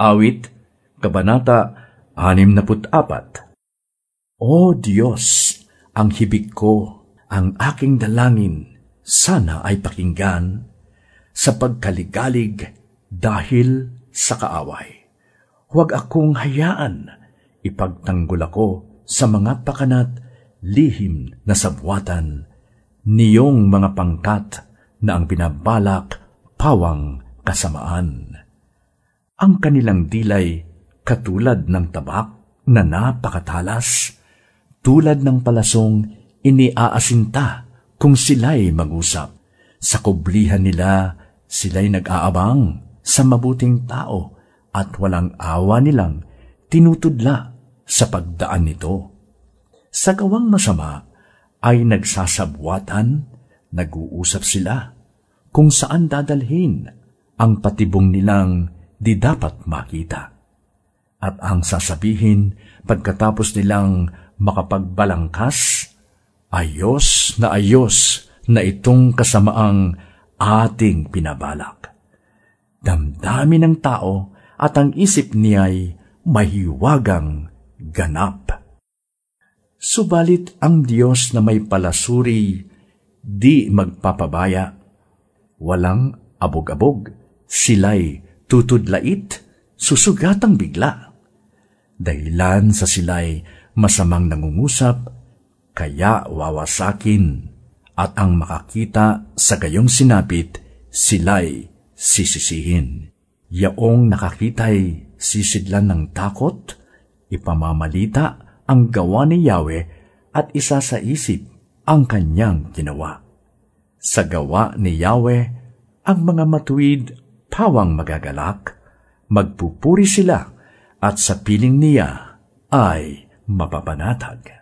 Awit, Kabanata 64 O Diyos, ang hibig ko, ang aking dalangin, sana ay pakinggan sa pagkaligalig dahil sa kaaway. Huwag akong hayaan, ipagtanggol ako sa mga pakanat, lihim na sabwatan, niyong mga pangkat na ang binabalak pawang kasamaan. Ang kanilang dilay katulad ng tabak na napakatalas, tulad ng palasong iniaasinta kung sila'y mag-usap. Sa kublihan nila, sila'y nag-aabang sa mabuting tao at walang awa nilang tinutudla sa pagdaan nito. Sa gawang masama ay nagsasabwatan, nag-uusap sila kung saan dadalhin ang patibong nilang di dapat makita. At ang sasabihin pagkatapos nilang makapagbalangkas, ayos na ayos na itong kasamaang ating pinabalak. Damdami ng tao at ang isip niya'y mahiwagang ganap. Subalit ang Diyos na may palasuri, di magpapabaya. Walang abog-abog, sila'y tutudlait, susugatang bigla. Dahilan sa sila'y masamang nangungusap, kaya wawasakin, at ang makakita sa gayong sinapit, sila'y sisisihin. Yaong nakakita'y sisidlan ng takot, ipamamalita ang gawa ni Yahweh at isa sa isip ang kanyang ginawa. Sa gawa ni Yahweh, ang mga matuwid pawang magagalak, magpupuri sila at sa piling niya ay mapapanatag.